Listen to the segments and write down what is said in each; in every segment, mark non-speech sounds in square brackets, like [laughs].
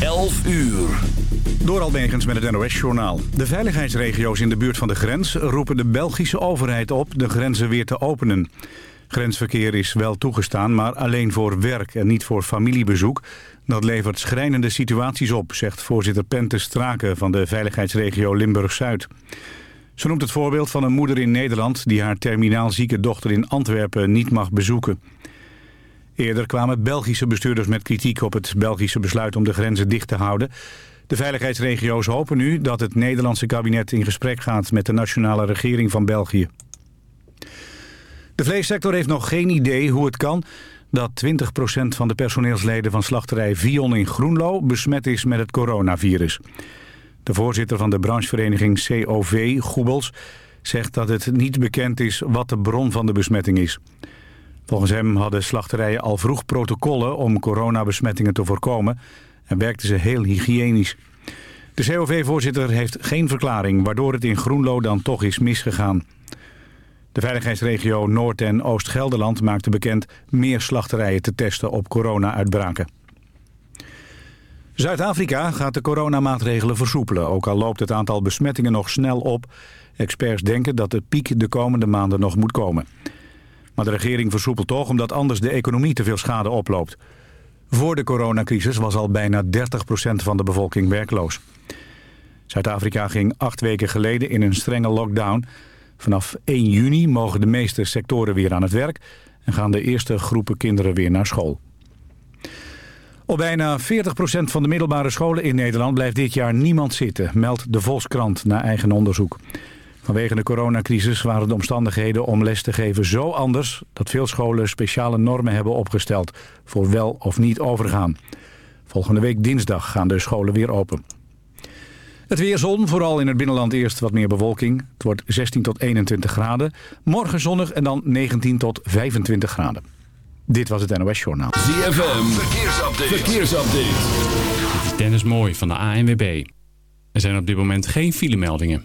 11 uur. Door Almegens met het NOS-journaal. De veiligheidsregio's in de buurt van de grens roepen de Belgische overheid op de grenzen weer te openen. Grensverkeer is wel toegestaan, maar alleen voor werk en niet voor familiebezoek. Dat levert schrijnende situaties op, zegt voorzitter Pente Straken van de veiligheidsregio Limburg-Zuid. Ze noemt het voorbeeld van een moeder in Nederland die haar terminaal zieke dochter in Antwerpen niet mag bezoeken. Eerder kwamen Belgische bestuurders met kritiek op het Belgische besluit om de grenzen dicht te houden. De veiligheidsregio's hopen nu dat het Nederlandse kabinet in gesprek gaat met de nationale regering van België. De vleessector heeft nog geen idee hoe het kan dat 20% van de personeelsleden van slachterij Vion in Groenlo besmet is met het coronavirus. De voorzitter van de branchevereniging COV, Goebels, zegt dat het niet bekend is wat de bron van de besmetting is. Volgens hem hadden slachterijen al vroeg protocollen om coronabesmettingen te voorkomen en werkten ze heel hygiënisch. De COV-voorzitter heeft geen verklaring waardoor het in Groenlo dan toch is misgegaan. De veiligheidsregio Noord- en Oost-Gelderland maakte bekend meer slachterijen te testen op corona-uitbraken. Zuid-Afrika gaat de coronamaatregelen versoepelen, ook al loopt het aantal besmettingen nog snel op. Experts denken dat de piek de komende maanden nog moet komen. Maar de regering versoepelt toch omdat anders de economie te veel schade oploopt. Voor de coronacrisis was al bijna 30% van de bevolking werkloos. Zuid-Afrika ging acht weken geleden in een strenge lockdown. Vanaf 1 juni mogen de meeste sectoren weer aan het werk... en gaan de eerste groepen kinderen weer naar school. Op bijna 40% van de middelbare scholen in Nederland blijft dit jaar niemand zitten... meldt de Volkskrant na eigen onderzoek. Vanwege de coronacrisis waren de omstandigheden om les te geven zo anders... dat veel scholen speciale normen hebben opgesteld voor wel of niet overgaan. Volgende week dinsdag gaan de scholen weer open. Het weer zon, vooral in het binnenland eerst wat meer bewolking. Het wordt 16 tot 21 graden. Morgen zonnig en dan 19 tot 25 graden. Dit was het NOS Journaal. ZFM, verkeersupdate. verkeersupdate. Dit is Dennis Mooi van de ANWB. Er zijn op dit moment geen filemeldingen.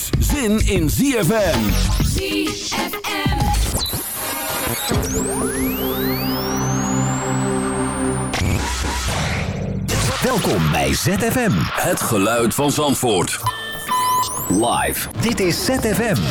zin in ZFM. ZFM. Welkom bij ZFM. Het geluid van Zandvoort. Live. Dit is ZFM.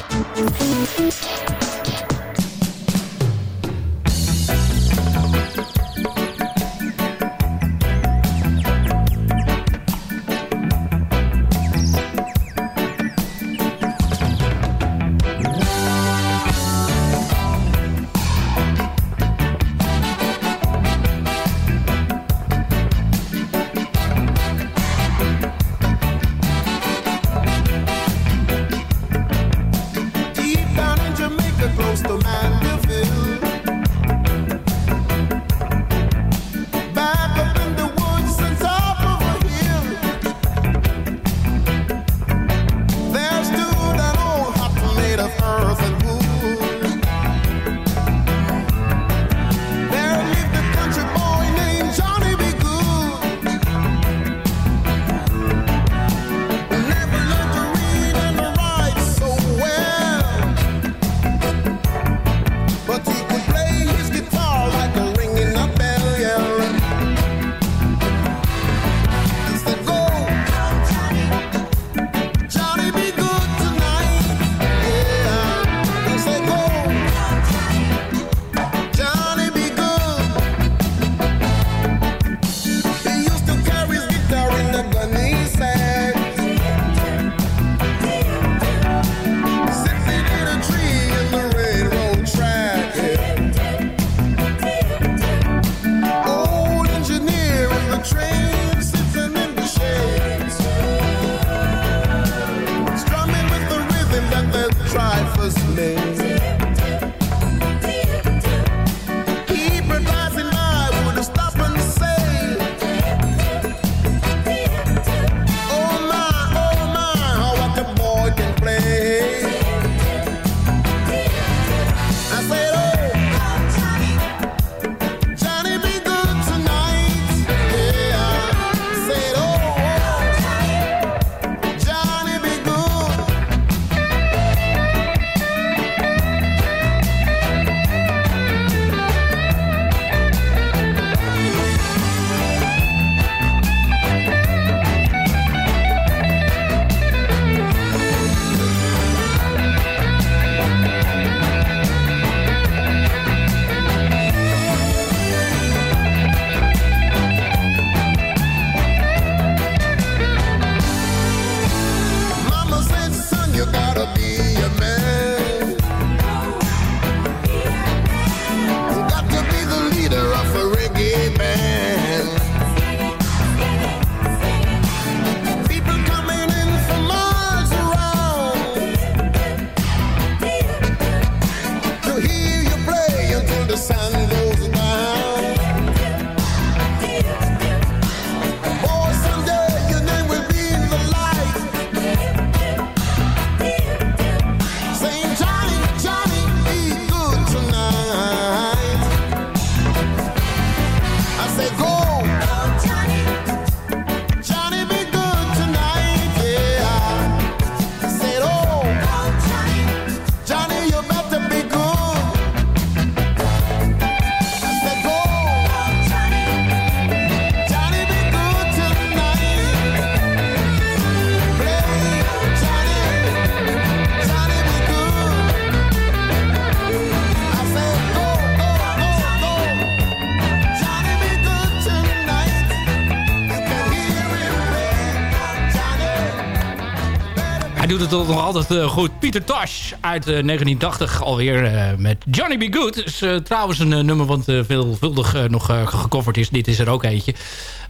Het nog altijd eh, goed. Pieter Tosh uit eh, 1980 alweer eh, met Johnny B. Good. is eh, trouwens een eh, nummer wat eh, veelvuldig eh, nog eh, gecoverd is. Dit is er ook eentje.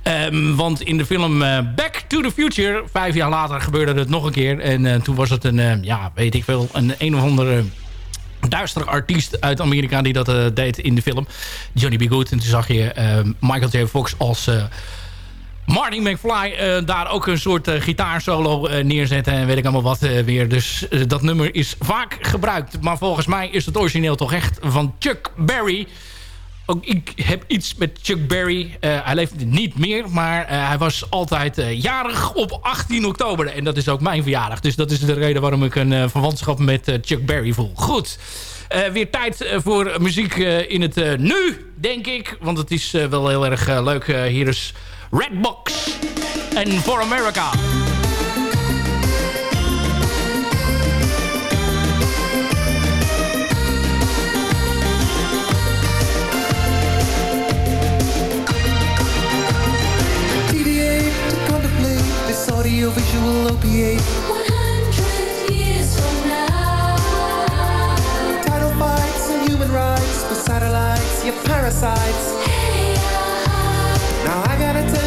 Ehm, want in de film eh, Back to the Future, vijf jaar later, gebeurde het nog een keer. En eh, toen was het een, eh, ja, weet ik veel, een een of andere duistere artiest uit Amerika die dat eh, deed in de film. Johnny B. Good. En toen zag je eh, Michael J. Fox als... Marty McFly eh, daar ook een soort eh, gitaarsolo eh, neerzetten en weet ik allemaal wat weer. Dus dat nummer is vaak gebruikt. Maar volgens mij is het origineel toch echt van Chuck Berry. Ook ik heb iets met Chuck Berry. Hij leeft niet meer, maar hij was altijd jarig op 18 oktober. En dat is ook mijn verjaardag. Dus dat is de reden waarom ik een verwantschap met Chuck Berry voel. Goed. Eh, weer tijd eh, voor muziek eh, in het nu, denk ik. Want het is wel heel erg leuk. Hier is Redbox en For America. Audiovisual opiate. Your parasites. Now I gotta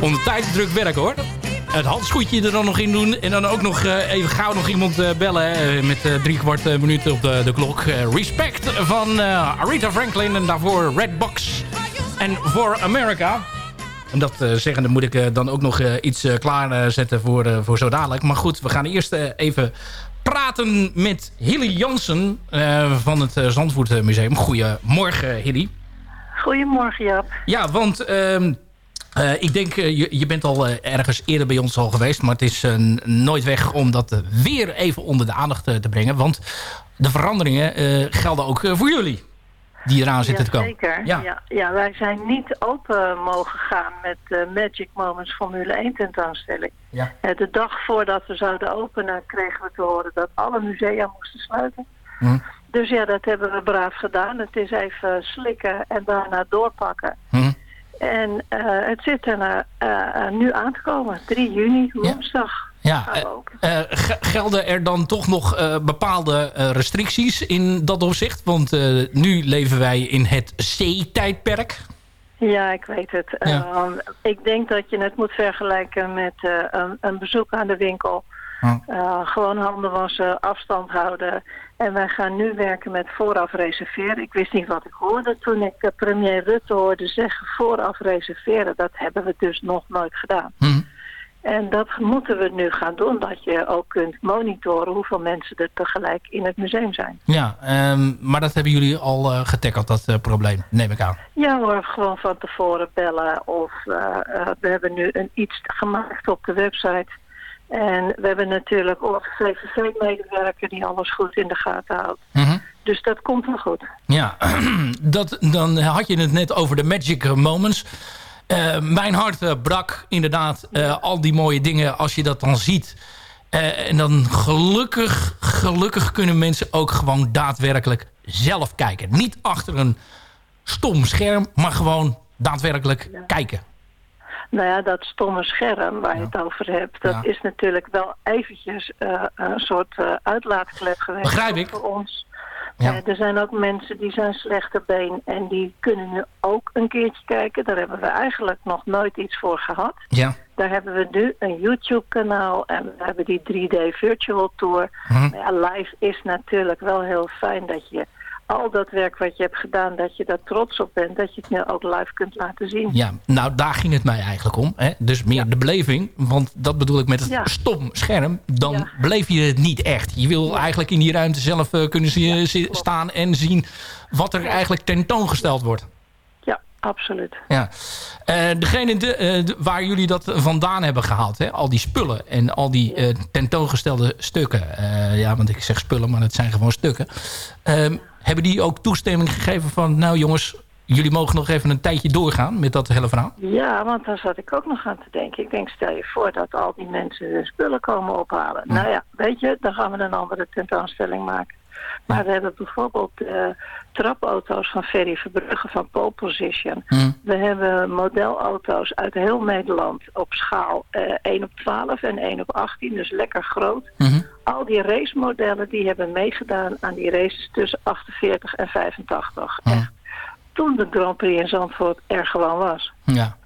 Onder tijdsdruk werk hoor. Het handschoentje er dan nog in doen. En dan ook nog eh, even gauw nog iemand eh, bellen. eh, met eh, drie kwart eh, minuten op de, de klok. Eh, respect van eh, Aretha Franklin. En daarvoor Redbox. En For America. En dat uh, zeggende moet ik eh, dan ook nog eh, iets klaarzetten voor, voor zo dadelijk. Maar goed, we gaan eerst even praten met Hilly Jansen van het Zandvoort Museum. Goedemorgen Hilly. Goedemorgen Jap. Ja, want uh, ik denk, je, je, bent al ergens eerder bij ons al geweest. Maar het is nooit weg om dat weer even onder de aandacht te brengen. Want de veranderingen gelden ook voor jullie. Die eraan zitten te komen. Zeker. Ja. Ja, wij zijn niet open mogen gaan met de Magic Moments Formule 1 tentoonstelling. Ja. Eh, De dag voordat we zouden openen kregen we te horen dat alle musea moesten sluiten. Hm. Dus ja, dat hebben we braaf gedaan. Het is even slikken en daarna doorpakken. Hm. En eh, het zit er eh, eh, nu aan te komen. 3 juni, woensdag. Ja, ge- gelden er dan toch nog eh, bepaalde restricties in dat opzicht? Want nu leven wij in het C-tijdperk. Ja, ik weet het. Ja. Ehm, ik denk dat je het moet vergelijken met een, een bezoek aan de winkel. Gewoon handen wassen, afstand houden. En wij gaan nu werken met vooraf reserveren. Ik wist niet wat ik hoorde toen ik premier Rutte hoorde zeggen vooraf reserveren. Dat hebben we dus nog nooit gedaan. Hm. En dat moeten we nu gaan doen. Dat je ook kunt monitoren hoeveel mensen er tegelijk in het museum zijn. Ja, ehm, maar dat hebben jullie al eh getackeld, dat eh, probleem, neem ik aan. Ja hoor, gewoon van tevoren bellen. Of eh, we hebben nu een iets gemaakt op de website. En we hebben natuurlijk onze VVV-medewerker die alles goed in de gaten houdt. Mhm. Dus dat komt wel goed. Ja, [clears throat] dat, dan had je het net over de magic moments. Eh, mijn hart eh, brak inderdaad eh, al die mooie dingen als je dat dan ziet. En dan gelukkig, gelukkig kunnen mensen ook gewoon daadwerkelijk zelf kijken. Niet achter een stom scherm, maar gewoon daadwerkelijk kijken. Nou ja, dat stomme scherm waar je het over hebt... dat Ja. is natuurlijk wel eventjes een soort eh, uitlaatklep geweest. Begrijp ik. Voor ons. Ja. Eh, er zijn ook mensen die zijn slechte been en die kunnen nu ook een keertje kijken. Daar hebben we eigenlijk nog nooit iets voor gehad. Ja. Daar hebben we nu een YouTube-kanaal en we hebben die 3D Virtual Tour. Mhm. Ja, live is natuurlijk wel heel fijn dat je al dat werk wat je hebt gedaan, dat je daar trots op bent. Dat je het nu ook live kunt laten zien. Ja, nou daar ging het mij eigenlijk om. Hè? Dus meer de beleving. Want dat bedoel ik met het Ja. stom scherm. Dan beleef je het niet echt. Je wil eigenlijk in die ruimte zelf eh, kunnen zi- staan en zien wat er eigenlijk tentoongesteld wordt. Ja, absoluut. Ja. Eh, degene de, eh, de- waar jullie dat vandaan hebben gehaald, hè? al die spullen en al die eh, tentoongestelde stukken. eh, ja, want ik zeg spullen, maar het zijn gewoon stukken. Ehm, hebben die ook toestemming gegeven van, nou jongens, jullie mogen nog even een tijdje doorgaan met dat hele verhaal? Ja, want daar zat ik ook nog aan te denken. Ik denk, stel je voor dat al die mensen hun spullen komen ophalen. Nou ja, weet je, dan gaan we een andere tentoonstelling maken. Maar we hebben bijvoorbeeld eh, trapauto's van Ferry Verbrugge van Pole Position. We hebben modelauto's uit heel Nederland op schaal eh 1 op 12 en 1 op 18, dus lekker groot. Al die racemodellen die hebben meegedaan aan die races tussen 48 en 85. Echt. Toen de Grand Prix in Zandvoort er gewoon was. Ja.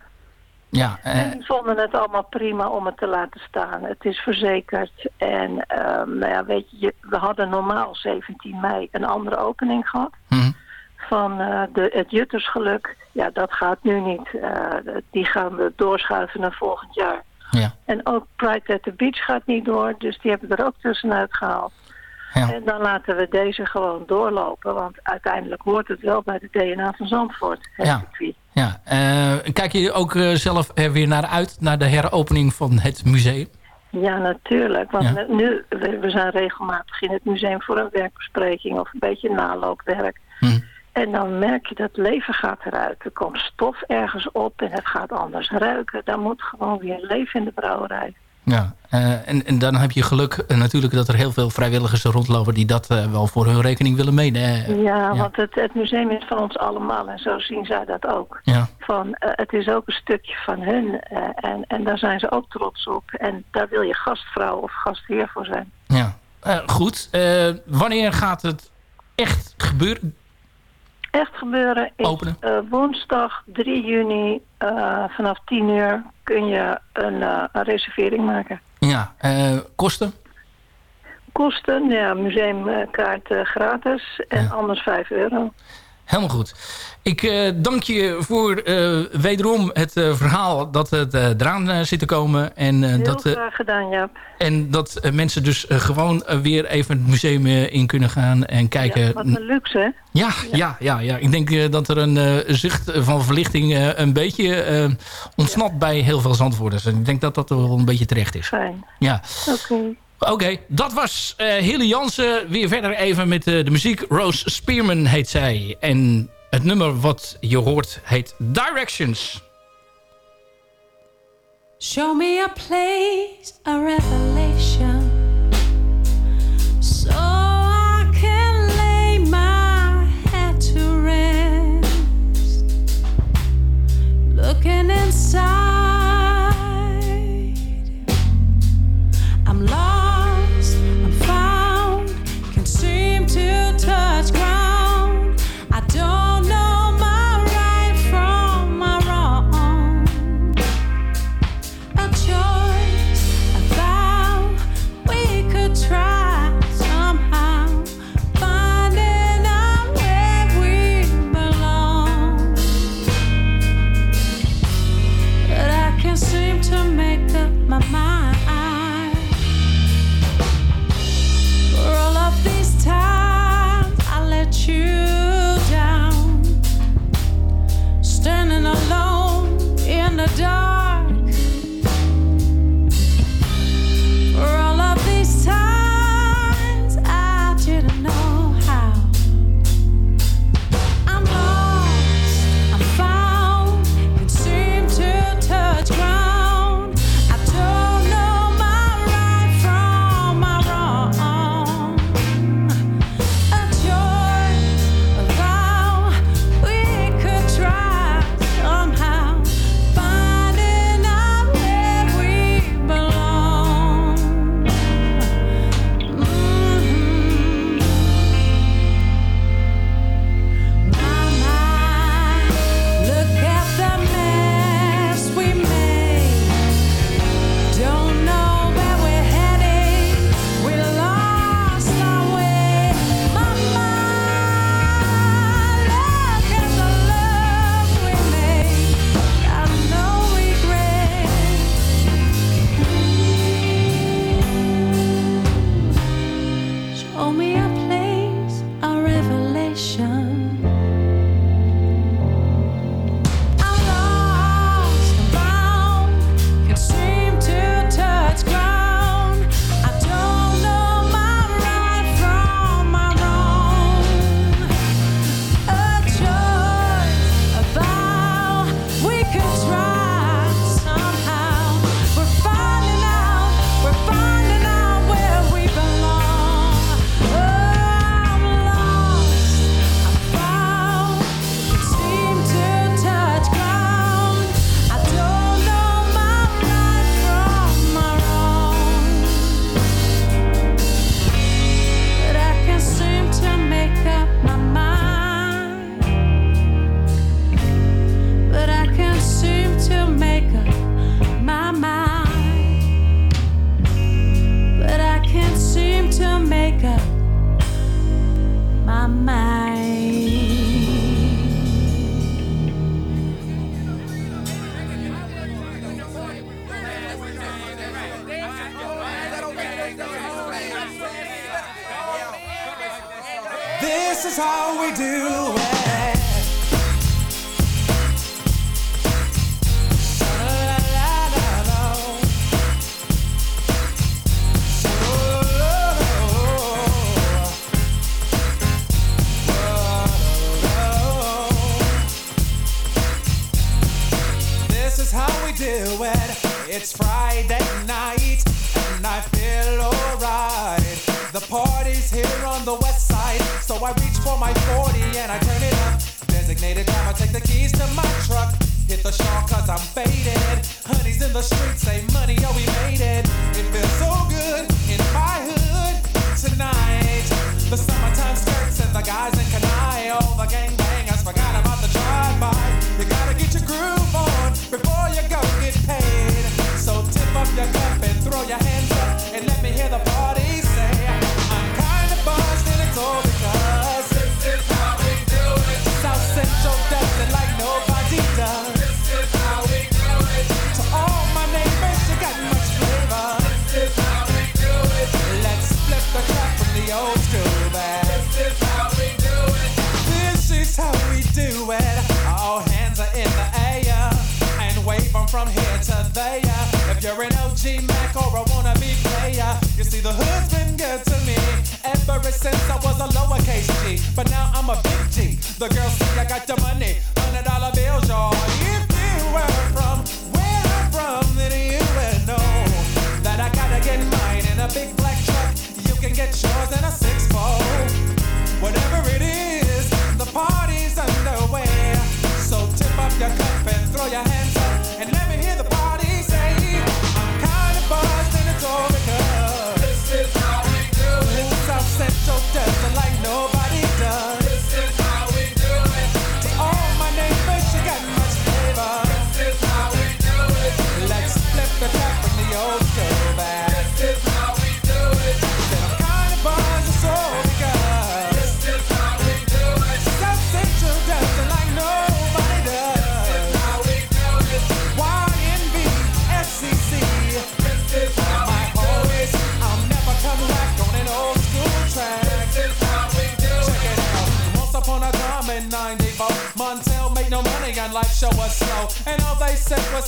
Ja, eh, En die vonden het allemaal prima om het te laten staan. Het is verzekerd. En ehm, nou ja, weet je, we hadden normaal 17 mei een andere opening gehad. Mhm. Van eh, de, het Juttersgeluk. Ja, dat gaat nu niet. Eh, die gaan we doorschuiven naar volgend jaar. Ja. En ook Pride at the Beach gaat niet door. Dus die hebben er ook tussenuit gehaald. Ja. En dan laten we deze gewoon doorlopen. Want uiteindelijk hoort het wel bij de DNA van Zandvoort. het Ja. circuit. ja. Eh, kijk je ook eh, zelf er weer naar uit, naar de heropening van het museum? Ja, natuurlijk. Want Ja. we- nu, we, we zijn regelmatig in het museum voor een werkbespreking of een beetje naloopwerk. Hm. En dan merk je dat leven gaat eruit. Er komt stof ergens op en het gaat anders ruiken. Daar moet gewoon weer leven in de brouwerij. Ja, eh, en, en dan heb je geluk eh, natuurlijk dat er heel veel vrijwilligers rondlopen... die dat eh, wel voor hun rekening willen meenemen. ja, want het, het museum is van ons allemaal en zo zien zij dat ook. Ja. Van, het is ook een stukje van hun en, en daar zijn ze ook trots op. En daar wil je gastvrouw of gastheer voor zijn. ja. Goed, wanneer gaat het echt gebeuren? Echt gebeuren is Openen. eh, woensdag 3 juni eh, vanaf 10 uur kun je een, eh, een reservering maken. Ja, kosten? Kosten, ja, museumkaart gratis en anders 5 euro. Helemaal goed. Ik eh, dank je voor eh, wederom het eh, verhaal dat het eraan zit te komen. En, Heel dat, graag gedaan, Jaap. en dat mensen dus gewoon weer even het museum in kunnen gaan en kijken. Ja, wat een luxe, hè? Ja, ja, ja, ja. Ik denk dat er een zucht van verlichting een beetje ontsnapt bij heel veel zandwoorders. En ik denk dat dat wel een beetje terecht is. Fijn. Ja. Oké. Oké, dat was eh, uh, Hille Jansen. Weer verder even met uh, de muziek. Rose Spearman heet zij. En het nummer wat je hoort heet Directions. Show me a place, a revelation. So I can lay my head to rest. Looking inside.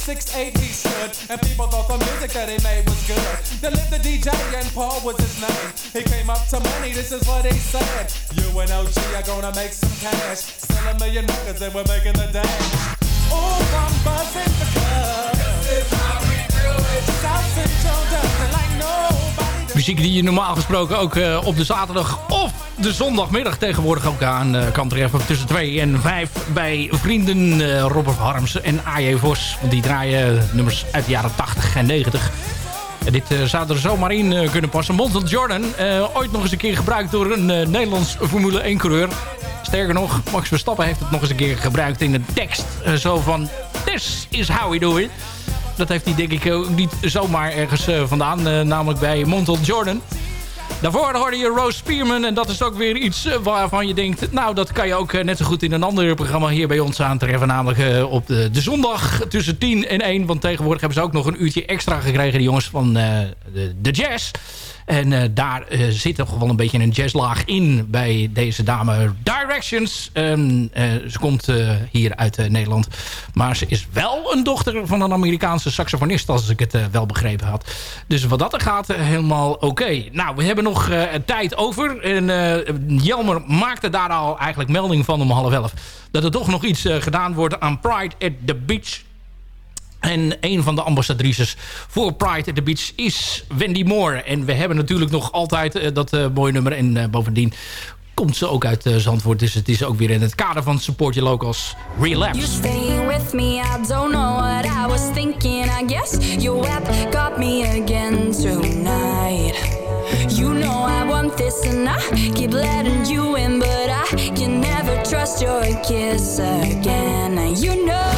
Was 6'8 he stood. And people thought the music that he made was good. They lived the DJ and Paul was his name. He came up to money, this is what he said. You and OG are gonna make some cash. Sell a million records and we're making the dash. Oh, I'm buzzing because this is how we do it. South Central does like does. Muziek die je normaal gesproken ook eh, op de zaterdag of de zondagmiddag tegenwoordig ook aan eh, kan treffen. Tussen 2 en 5 bij vrienden eh, Robert Harms en AJ Vos. Want die draaien nummers uit de jaren 80 en 90. En dit zou er zomaar in kunnen passen. Montel Jordan, ooit nog eens een keer gebruikt door een Nederlands Formule 1 coureur. Sterker nog, Max Verstappen heeft het nog eens een keer gebruikt in de tekst. Zo van, this is how we do it. Dat heeft hij denk ik niet zomaar ergens eh, vandaan. eh, namelijk bij Montel Jordan. Daarvoor hoorde je Rose Spearman. En dat is ook weer iets eh, waarvan je denkt... nou, dat kan je ook net zo goed in een ander programma hier bij ons aantreffen. Namelijk op de, de zondag tussen 10 en 1. Want tegenwoordig hebben ze ook nog een uurtje extra gekregen... die jongens van de, de jazz. En eh, daar eh, zit toch wel een beetje een jazzlaag in bij deze dame Directions. Ehm, eh, ze komt hier uit Nederland. Maar ze is wel een dochter van een Amerikaanse saxofonist... als ik het wel begrepen had. Dus wat dat er gaat, helemaal oké. Nou, we hebben nog tijd over. En Jelmer maakte daar al eigenlijk melding van om half elf... dat er toch nog iets gedaan wordt aan Pride at the Beach... En een van de ambassadrices voor Pride at the Beach is Wendy Moore. En we hebben natuurlijk nog altijd eh, dat eh, mooie nummer. En eh, bovendien komt ze ook uit Zandvoort. Dus het is ook weer in het kader van Support Your Locals. You staying with me, I don't know what I was thinking. I guess your web got me again tonight. You know I want this and I keep letting you in, but I can never trust your kiss again. You know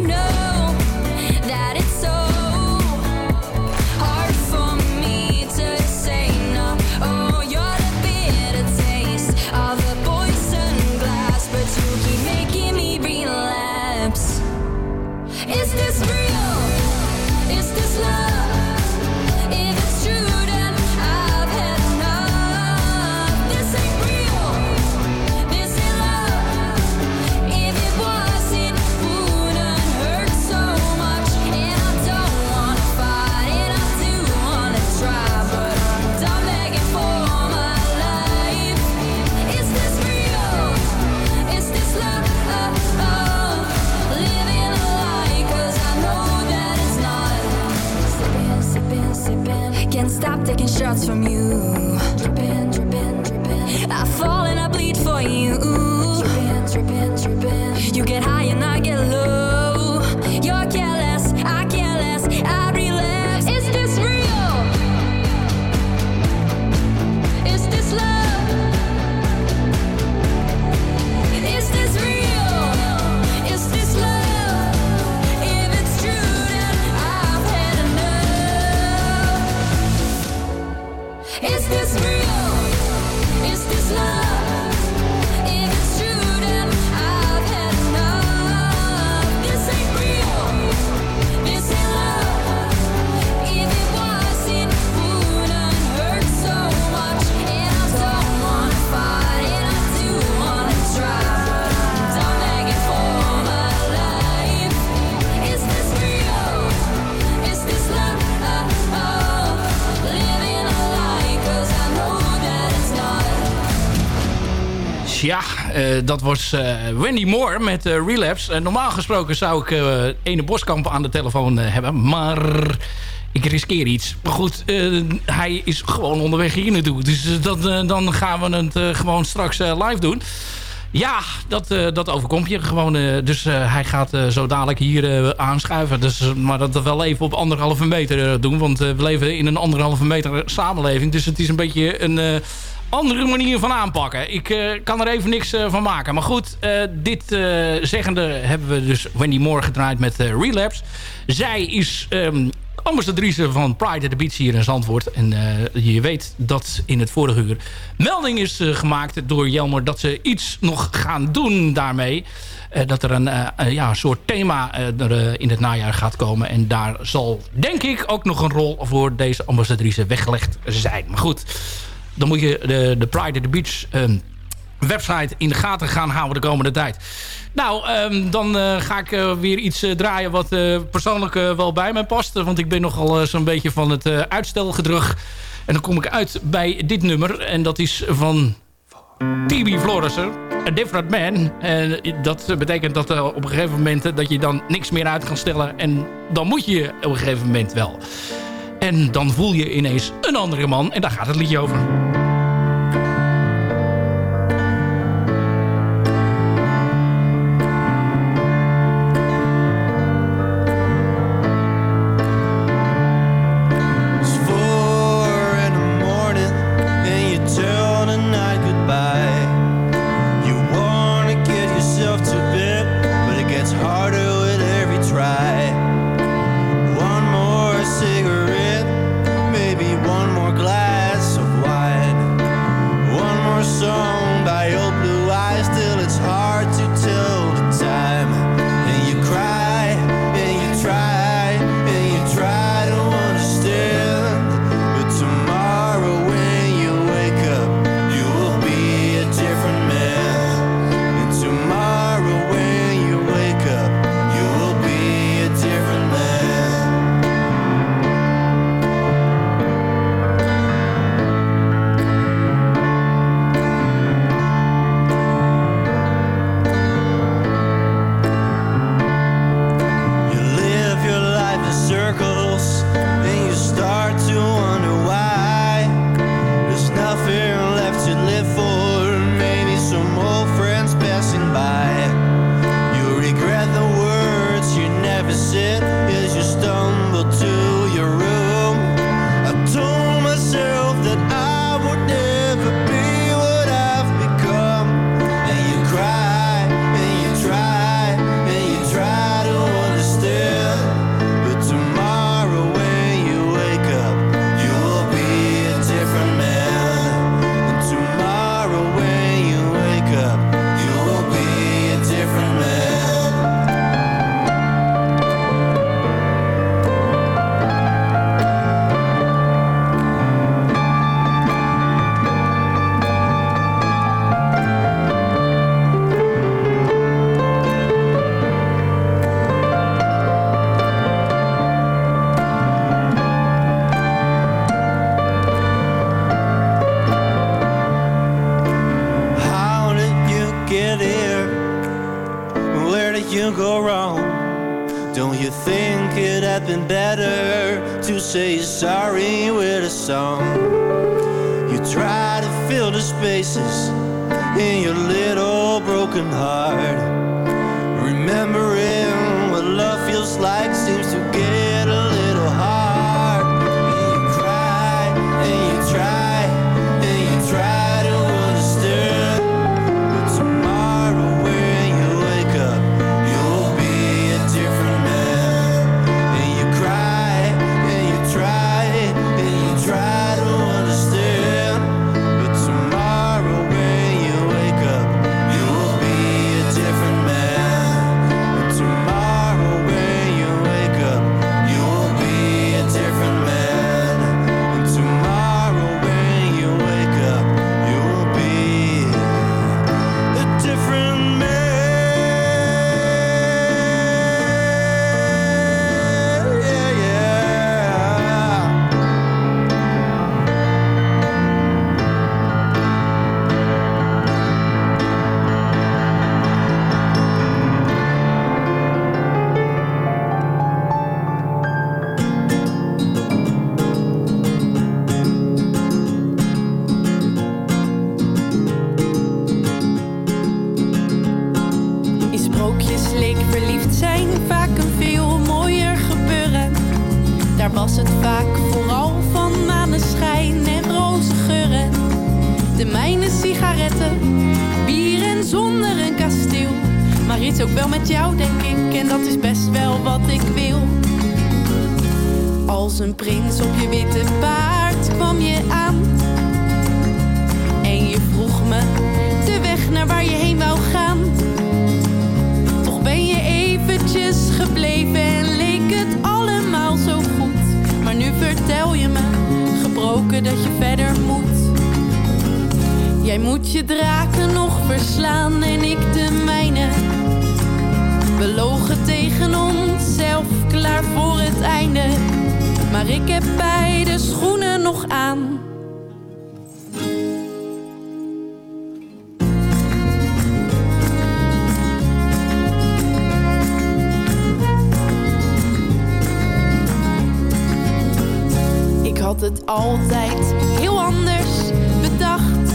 Ja, eh, dat was eh, Wendy Moore met eh, Relapse. Normaal gesproken zou ik Ene Boskamp aan de telefoon hebben. Maar ik riskeer iets. Maar goed, hij is gewoon onderweg hier naartoe. Dus dat, dan gaan we het gewoon straks live doen. Ja, dat, dat overkomt je gewoon. dus hij gaat zo dadelijk hier aanschuiven. Dus, maar dat wel even op anderhalve meter doen. Want we leven in een anderhalve meter samenleving. Dus het is een beetje een andere manier van aanpakken. Ik eh, kan er even niks eh, van maken. Maar goed, eh, dit zeggende hebben we dus Wendy Moore gedraaid met Relapse. Zij is... ehm ambassadrice van Pride at the Beach hier in Zandvoort. En je weet dat in het vorige uur melding is gemaakt door Jelmer... dat ze iets nog gaan doen daarmee. Dat er een ja, soort thema er, in het najaar gaat komen. En daar zal, denk ik, ook nog een rol voor deze ambassadrice weggelegd zijn. Maar goed, dan moet je de, de Pride at the Beach... ehm, website in de gaten gaan houden de komende tijd. Nou, ehm, dan eh, ga ik eh, weer iets eh, draaien wat persoonlijk wel bij mij past. Want ik ben nogal zo'n beetje van het uitstelgedrag. En dan kom ik uit bij dit nummer. En dat is van TB Florissen, A Different Man. En dat betekent dat op een gegeven moment dat je dan niks meer uit kan stellen. En dan moet je op een gegeven moment wel. En dan voel je ineens een andere man. En daar gaat het liedje over. get here? Where did you go wrong? Don't you think it had been better to say sorry with a song? You try to fill the spaces in your little broken heart, remembering what love feels like Als een prins op je witte paard kwam je aan. En je vroeg me de weg naar waar je heen wou gaan. Toch ben je eventjes gebleven en leek het allemaal zo goed. Maar nu vertel je me, gebroken dat je verder moet. Jij moet je draken nog verslaan en ik de mijne. We logen tegen onszelf, klaar voor het einde. Maar ik heb beide schoenen nog aan. Ik had het altijd heel anders bedacht.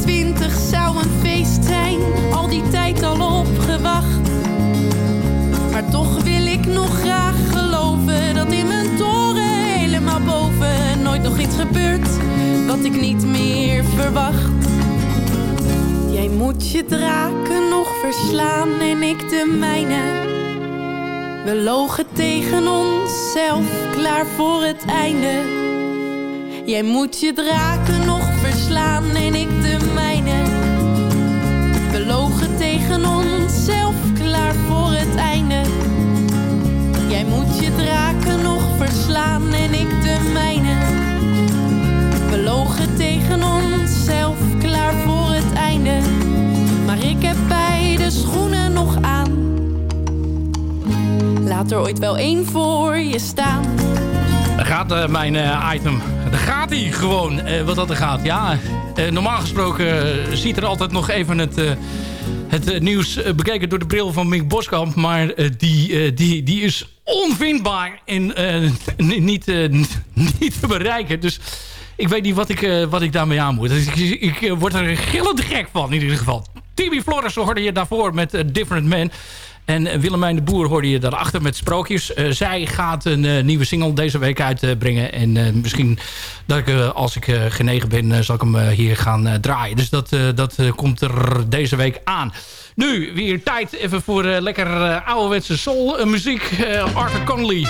Twintig zou een feest zijn, al die tijd al opgewacht. Maar toch wil ik nog nog iets gebeurt wat ik niet meer verwacht. Jij moet je draken nog verslaan en ik de mijne. We logen tegen onszelf, klaar voor het einde. Jij moet je draken nog verslaan en ik de mijne. We logen tegen onszelf, klaar voor het einde. Jij moet je draken nog verslaan en ik de mijne. Logen tegen onszelf, klaar voor het einde. Maar ik heb beide schoenen nog aan. Laat er ooit wel één voor je staan. Daar gaat eh, mijn eh, item. Daar gaat hij gewoon, eh, wat dat er gaat. Ja, normaal gesproken ziet er altijd nog even het, het nieuws bekeken door de bril van Mick Boskamp. Maar die, die, die is onvindbaar en niet, niet te bereiken. Dus ik weet niet wat ik, eh, wat ik daarmee aan moet. Ik, ik eh, word er gillend gek van in ieder geval. Tibi Flores hoorde je daarvoor met eh, Different Man. En Willemijn de Boer hoorde je daarachter met Sprookjes. Zij gaat een nieuwe single deze week uitbrengen. en misschien dat ik, als ik genegen ben, zal ik hem hier gaan draaien. Dus dat, dat komt er deze week aan. Nu, weer tijd even voor lekker ouderwetse soul muziek. Arthur Conley.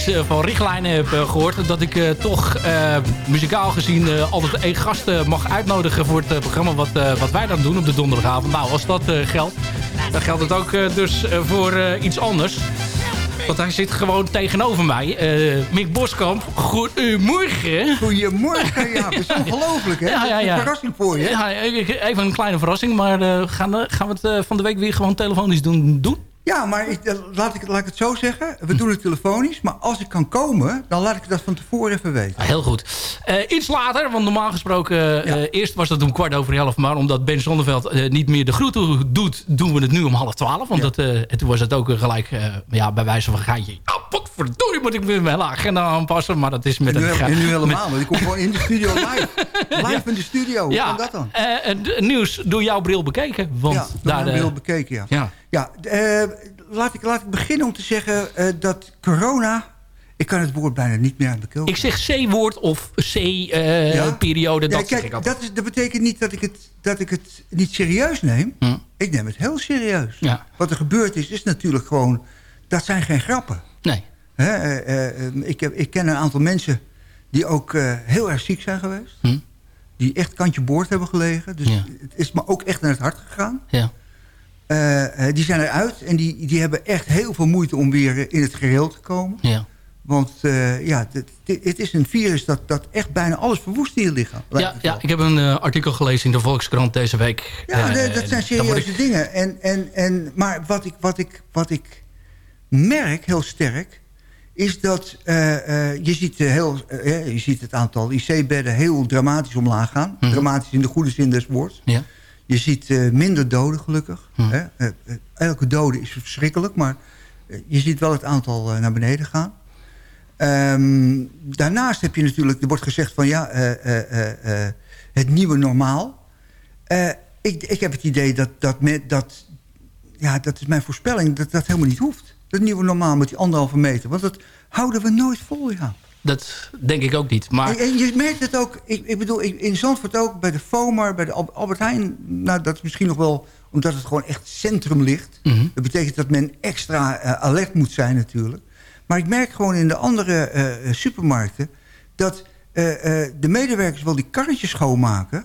Iets eh, van richtlijnen heb eh, gehoord. Dat ik eh, toch muzikaal gezien altijd één gast mag uitnodigen voor het programma wat, wat wij dan doen op de donderdagavond. Nou, als dat geldt, dan geldt het ook dus voor iets anders. Want hij zit gewoon tegenover mij. Mick Boskamp, goedemorgen. Goedemorgen, ja. [laughs] Dat is ongelooflijk, hè? Ja, ja, ja. een verrassing voor je. Ja, even een kleine verrassing. Maar gaan, we- gaan we het van de week weer gewoon telefonisch doen? doen? Ja, maar ik, eh, laat, ik, laat ik het zo zeggen. We doen het telefonisch. Maar als ik kan komen, dan laat ik dat van tevoren even weten. Heel goed. Eh, iets later, want normaal gesproken... eh, eerst was dat om kwart over elf. Maar omdat Ben Zonneveld niet meer de groeten doet... doen we het nu om half twaalf. Want dat, en toen was het ook gelijk ja, bij wijze van geintje. Oh, potverdorie moet ik weer mijn hele agenda aanpassen. Maar dat is met En nu, een... en nu helemaal, [laughs] want ik kom gewoon in de studio [laughs] live. Live in de studio. Hoe kan dat dan? nieuws door jouw bril bekeken. Want ja, door daar, bril bekeken, ja. Ja. ja eh, laat, ik, laat ik beginnen om te zeggen eh, dat corona... Ik kan het woord bijna niet meer aan de keel Ik zeg C-woord of C-periode. Ja, dat zeg ik kijk, dat, is, dat betekent niet dat ik, het, dat ik het niet serieus neem. Ik neem het heel serieus. Hm. Ja. Wat er gebeurd is, is natuurlijk gewoon... Dat zijn geen grappen. Nee. Hè, eh, eh, ik, heb, ik ken een aantal mensen die ook eh, heel erg ziek zijn geweest. Hm. Die echt kantje boord hebben gelegen. Dus Ja. het is me ook echt naar het hart gegaan. Ja. Eh, eh, die zijn eruit en die, die hebben echt heel veel moeite om weer eh, in het geheel te komen. Ja. Want ja, het, is een virus dat, dat echt bijna alles verwoest in je lichaam. Ja, ja, ik heb een artikel gelezen in de Volkskrant deze week. Ja, nee, dat zijn serieuze dingen. En, en, en, maar wat ik, wat, ik, wat ik merk heel sterk... is dat je, ziet, heel, je ziet het aantal IC-bedden heel dramatisch omlaag gaan. Dramatisch in de goede zin des woords. Ja. Je ziet eh, minder doden gelukkig. Hè? Eh, eh, elke dode is verschrikkelijk, maar je ziet wel het aantal naar beneden gaan. Ehm, daarnaast heb je natuurlijk, er wordt gezegd van ja, het nieuwe normaal. Ik, ik heb het idee dat, dat, met, dat, ja, dat is mijn voorspelling, dat dat helemaal niet hoeft. Dat nieuwe normaal met die anderhalve meter. Want dat houden we nooit vol, ja. Dat denk ik ook niet. Maar En, en je merkt het ook, ik, ik bedoel, in Zandvoort ook, bij de FOMAR, bij de Al- Albert Heijn. Nou, dat is misschien nog wel omdat het gewoon echt centrum ligt. Mhm. Dat betekent dat men extra eh, alert moet zijn natuurlijk. Maar ik merk gewoon in de andere eh, eh, supermarkten... dat de medewerkers wel die karretjes schoonmaken...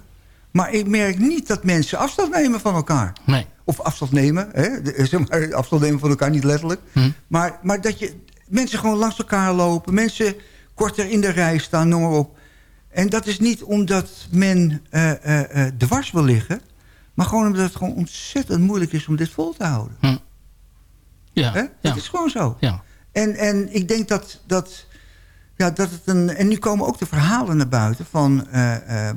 maar ik merk niet dat mensen afstand nemen van elkaar. Nee. Of afstand nemen, hè? De- zeg maar, [laughs] afstand nemen van elkaar, niet letterlijk. Hm. Maar, maar dat je mensen gewoon langs elkaar lopen... mensen korter in de rij staan, noem maar op. En dat is niet omdat men eh, eh, dwars wil liggen... maar gewoon omdat het gewoon ontzettend moeilijk is om dit vol te houden. Hm. ja, Hè? ja. Dat is gewoon zo. Ja. En, en ik denk dat, dat, ja, dat het een... En nu komen ook de verhalen naar buiten van...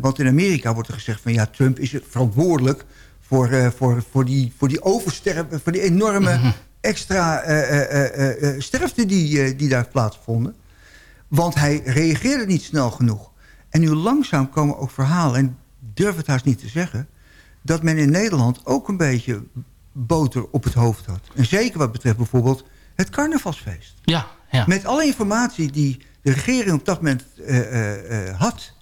want in Amerika wordt er gezegd van... ja, Trump is verantwoordelijk voor, voor, voor, die, voor die oversterven... voor die enorme Mhm. extra sterfte die, die daar heeft plaatsgevonden. Want hij reageerde niet snel genoeg. En nu langzaam komen ook verhalen... en durf het haast niet te zeggen... dat men in Nederland ook een beetje boter op het hoofd had. En zeker wat betreft bijvoorbeeld het carnavalsfeest. Ja, ja. Met alle informatie die de regering op dat moment eh, eh, eh, had...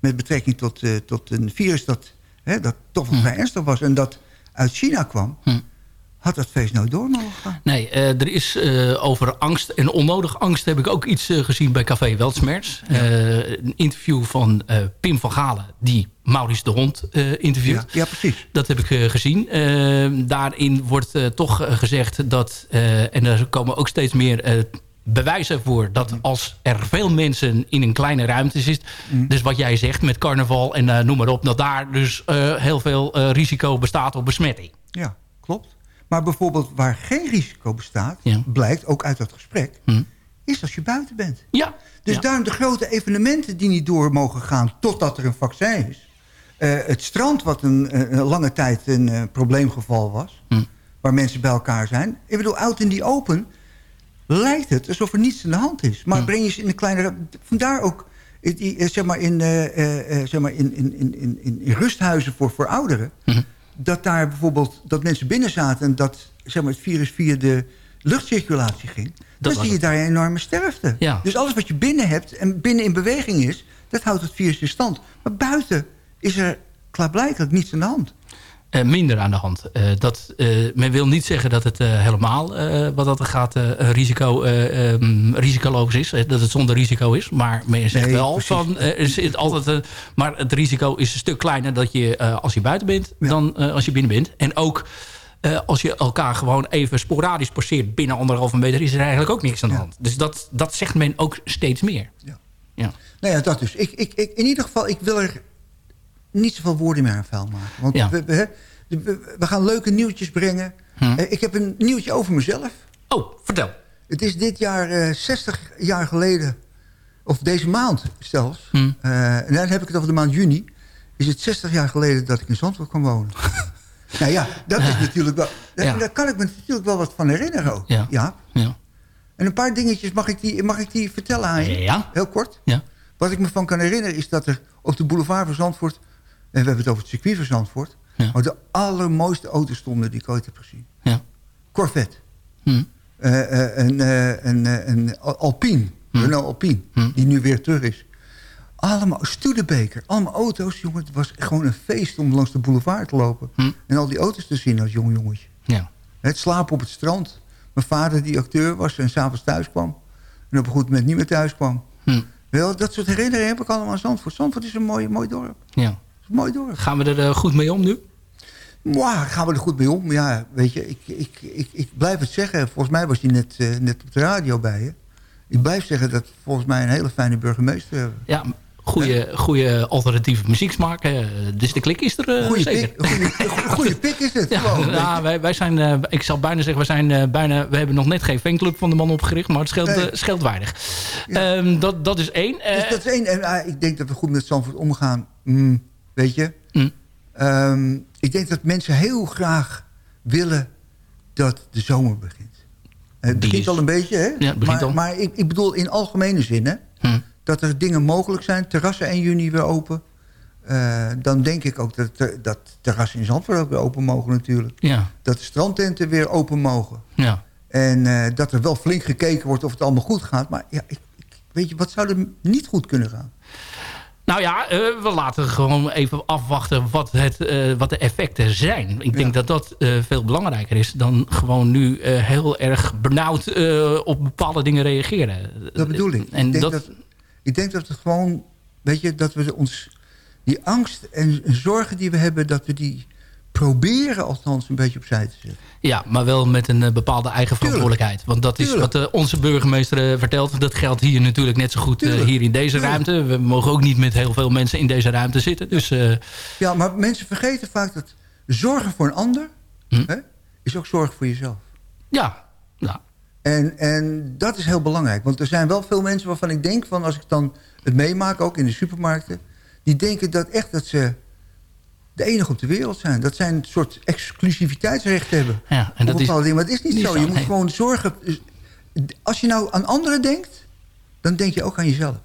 met betrekking tot, tot een virus dat, hè, dat toch wel vrij ernstig was... en dat uit China kwam... had dat feest nooit door mogen gaan. Nee, eh, er is eh, over angst en onnodig angst heb ik ook iets eh, gezien bij Café Weltsmerts. Een interview van Pim van Galen, die Maurice de Hond interviewt. Ja, ja, precies. Dat heb ik gezien. Eh, daarin wordt toch gezegd dat, en er komen ook steeds meer bewijzen voor... dat als er veel mensen in een kleine ruimte zitten... dus wat jij zegt met carnaval en noem maar op... dat daar dus heel veel risico bestaat op besmetting. Ja, klopt. Maar bijvoorbeeld waar geen risico bestaat... Ja. blijkt ook uit dat gesprek... Hm. is als je buiten bent. Ja. Dus Ja. daarom de grote evenementen die niet door mogen gaan... totdat er een vaccin is. Eh, het strand, wat een, eh, een lange tijd een eh, probleemgeval was... Hm. waar mensen bij elkaar zijn. Ik bedoel, out in die open lijkt het alsof er niets aan de hand is. Hm. Maar breng je ze in een kleinere... Vandaar ook, zeg maar, in, eh, zeg maar in, in, in, in, in in rusthuizen voor, voor ouderen... Dat daar bijvoorbeeld dat mensen binnen zaten... en dat zeg maar, het virus via de luchtcirculatie ging... dan was zie je daar een enorme sterfte. Ja. Dus alles wat je binnen hebt en binnen in beweging is... dat houdt het virus in stand. Maar buiten is er klaarblijkelijk niets aan de hand. Eh, minder aan de hand. Eh, dat, eh, men wil niet zeggen dat het helemaal wat dat er gaat risico, eh, ehm, risicoloos is. dat het zonder risico is. Maar men zegt Nee, wel precies. van zit altijd maar het risico is een stuk kleiner dat je als je buiten bent dan als je binnen bent. En ook als je elkaar gewoon even sporadisch passeert binnen anderhalve meter is er eigenlijk ook niks aan de hand. Dus dat, dat zegt men ook steeds meer. Ja. Ja. Nou ja, dat dus. Ik, ik, ik, in ieder geval, ik wil er niet zoveel woorden meer aan vuil maken. Want Ja. we, we, we- we gaan leuke nieuwtjes brengen. Eh, Ik heb een nieuwtje over mezelf. Oh, vertel. Het is dit jaar eh, 60 jaar geleden, of deze maand zelfs. Hm. eh, en dan heb ik het over de maand juni. Is het 60 jaar geleden dat ik in Zandvoort kwam wonen. [laughs] nou ja, dat is natuurlijk wel... Daar, Ja. daar kan ik me natuurlijk wel wat van herinneren ook. Ja. Ja. Ja. En een paar dingetjes, mag ik die, mag ik die vertellen aan je? Ja. Heel kort. Ja. Wat ik me van kan herinneren is dat er op de boulevard van Zandvoort... en we hebben het over het circuit van Zandvoort... maar de allermooiste auto's stonden die ik ooit heb gezien. Ja. Corvette. Hm. Eh, eh, een, eh, een, een Al- Alpine. Hm. Renault Alpine. Die nu weer terug is. Allemaal Studebaker. Allemaal auto's, jongen. Het was gewoon een feest om langs de boulevard te lopen. En al die auto's te zien als jong jongetje. Hm. Ja. Het slapen op het strand. Mijn vader die acteur was en s'avonds thuis kwam. En op een goed moment niet meer thuis kwam. Hm. Wel, dat soort herinneringen heb ik allemaal aan Zandvoort. Zandvoort is een mooi, mooi dorp. Ja. Mooi dorp. Gaan we er eh, goed mee om nu? Gaan we er goed mee om? Ja, weet je, ik, ik, ik, ik blijf het zeggen. Volgens mij was hij net, eh, net op de radio bij je. Ik blijf zeggen dat volgens mij een hele fijne burgemeester hebben. Ja, goede, goede alternatieve muzieksmaak. eh, dus de klik is er eh, Goeie zeker. pik, goeie [laughs] pik is het. Ja, gewoon, je. wij, wij zijn, eh, ik zal bijna zeggen, we zijn eh, bijna, we hebben nog net geen fanclub van de man opgericht, maar het scheelt, Nee. eh, scheelt weinig. Ehm, dat, dat is één. Eh, Dus dat is één. En ah, ik denk dat we goed met Zandvoort omgaan. Mm, weet je? Mm. Ehm, ik denk dat mensen heel graag willen dat de zomer begint. Het Die begint is- al een beetje, hè? Ja, het begint maar al. maar ik, ik bedoel in algemene zin, hè? Hm. Dat er dingen mogelijk zijn. Terrassen 1 juni weer open. Eh, dan denk ik ook dat, ter- dat terrassen in Zandvoort ook weer open mogen natuurlijk. ja, Dat de strandtenten weer open mogen. ja. En eh, dat er wel flink gekeken wordt of het allemaal goed gaat. Maar ja, ik, ik- weet je, wat zou er niet goed kunnen gaan? Nou ja, eh, we laten gewoon even afwachten wat, het, eh, wat de effecten zijn. Ik denk dat dat eh, veel belangrijker is dan gewoon nu heel erg benauwd op bepaalde dingen reageren. Dat bedoel ik. En ik, denk dat, dat, ik denk dat het gewoon, weet je, dat we ons die angst en zorgen die we hebben, dat we die proberen althans een beetje opzij te zetten. Ja, maar wel met een eh, bepaalde eigen verantwoordelijkheid. Want dat is Tuurlijk. wat eh, onze burgemeester eh, vertelt. Dat geldt hier natuurlijk net zo goed Tuurlijk. hier in deze Tuurlijk. ruimte. We mogen ook niet met heel veel mensen in deze ruimte zitten. Dus Ja, maar mensen vergeten vaak dat zorgen voor een ander Hm? hè, is ook zorgen voor jezelf. ja, ja. En, en dat is heel belangrijk. Want er zijn wel veel mensen waarvan ik denk... van als ik dan het meemaak, ook in de supermarkten... die denken dat echt dat ze de enige op de wereld zijn. Dat zij een soort exclusiviteitsrecht hebben. Ja, en dat is dingen. Maar het is niet niet zo. zo, Je moet gewoon zorgen... Als je nou aan anderen denkt... dan denk je ook aan jezelf.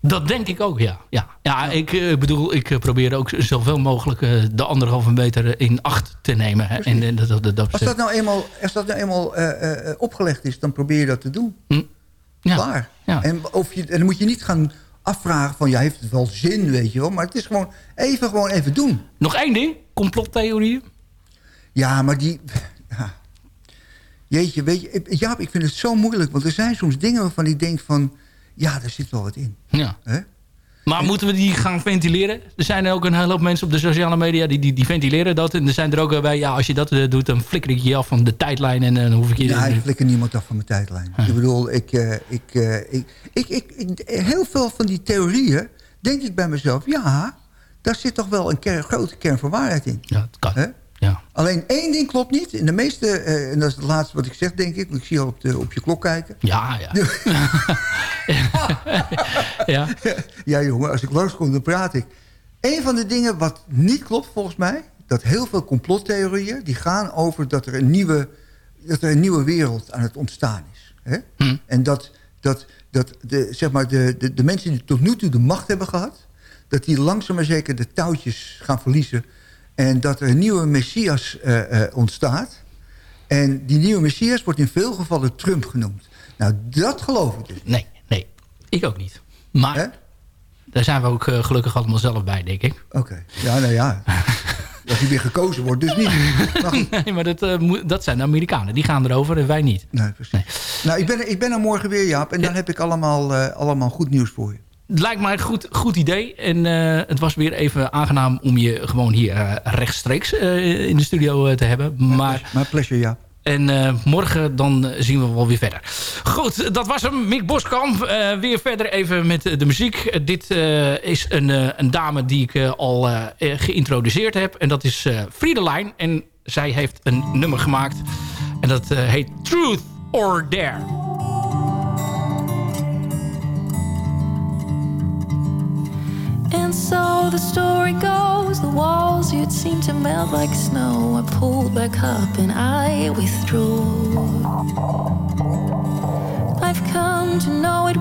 Dat denk ik ook, ja. Ja, ja ik eh, bedoel, ik eh, probeer ook zoveel mogelijk eh, de anderhalve meter in acht te nemen. Hè. En, dat, dat, Als dat nou eenmaal, als dat nou eenmaal opgelegd is... dan probeer je dat te doen. Hm. Ja, Klaar. ja. En, of je, en dan moet je niet gaan afvragen van... ja, heeft het wel zin, weet je wel. Maar het is gewoon even, gewoon even doen. Nog één ding, complottheorieën. Ja, maar die... [laughs] Ja. Jeetje, weet je... Jaap, ik vind het zo moeilijk. Want er zijn soms dingen waarvan ik denk van... ja, daar zit wel wat in. Ja. Hè? Maar moeten we die gaan ventileren? Er zijn ook een hele hoop mensen op de sociale media die, die, die ventileren dat. En er zijn er ook bij, ja, als je dat eh, doet, dan flikker ik je af van de tijdlijn. En eh, dan hoef ik je... Ja, ik flikker niemand af van mijn tijdlijn. Ik bedoel, ik, eh, ik, eh, ik, ik, ik, ik- heel veel van die theorieën... denk ik bij mezelf... ja, daar zit toch wel een kern, grote kern van waarheid in. Ja, het kan. Ja. Alleen één ding klopt niet. In de meeste, eh, en dat is het laatste wat ik zeg, denk ik. Ik zie al op, de, op je klok kijken. Ja, ja. [laughs] [laughs] ja. ja, jongen, als ik langskom, dan praat ik. Een van de dingen wat niet klopt volgens mij... dat heel veel complottheorieën... die gaan over dat er een nieuwe, dat er een nieuwe wereld aan het ontstaan is. Hè? Hm. En dat, dat, dat de, zeg maar de, de, de mensen die tot nu toe de macht hebben gehad... dat die langzaam maar zeker de touwtjes gaan verliezen... en dat er een nieuwe Messias eh, eh, ontstaat... En die nieuwe Messias wordt in veel gevallen Trump genoemd. Nou, dat geloof ik dus. Nee, nee. Ik ook niet. Maar daar zijn we ook eh, gelukkig allemaal zelf bij, denk ik. Oké. Ja, nou ja. [laughs] Dat, je weer gekozen wordt. Dus niet. Maar nee, maar dat, dat zijn de Amerikanen. Die gaan erover en wij niet. Nee, precies. Nou, ik ben, ik ben er morgen weer, Jaap. En dan heb ik allemaal, allemaal goed nieuws voor je. Het lijkt mij een goed, goed idee. En eh, het was weer even aangenaam om je gewoon hier eh, rechtstreeks eh, in de studio te hebben. Maar, Mijn pleasure, ja. En morgen dan zien we wel weer verder. Goed, dat was hem. Mick Boskamp. Weer verder even met de muziek. Dit is een, een dame die ik al geïntroduceerd heb. En dat is Friedelijn. En zij heeft een nummer gemaakt. En dat heet Truth or Dare. And so the story goes, the walls you'd seem to melt like snow. I pulled back up and I withdrew. I've come to know it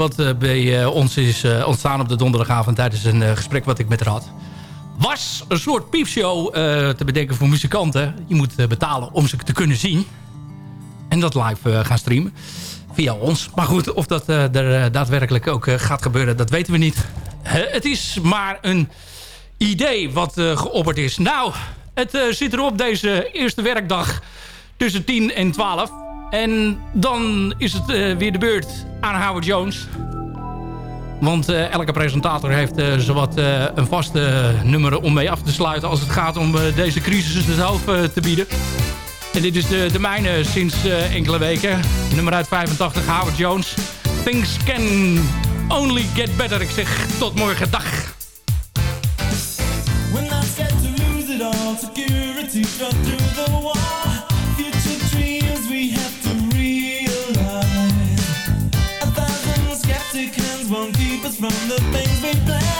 wat eh, bij eh, ons is eh, ontstaan op de donderdagavond... tijdens een gesprek wat ik met haar had. Was een soort piepshow te bedenken voor muzikanten. Je moet betalen om ze te kunnen zien. En dat live gaan streamen. Via ons. Maar goed, of dat er daadwerkelijk ook gaat gebeuren... dat weten we niet. Het is maar een idee wat geopperd is. Nou, het zit erop deze eerste werkdag tussen 10 en 12. En dan is het weer de beurt aan Howard Jones. Want eh, elke presentator heeft eh, zowat eh, een vaste nummer om mee af te sluiten... als het gaat om deze crisis het hoofd te bieden. En dit is de, de mijne sinds enkele weken. Nummer uit 85, Howard Jones. Things can only get better. Ik zeg tot morgen. Dag. From the things we plan.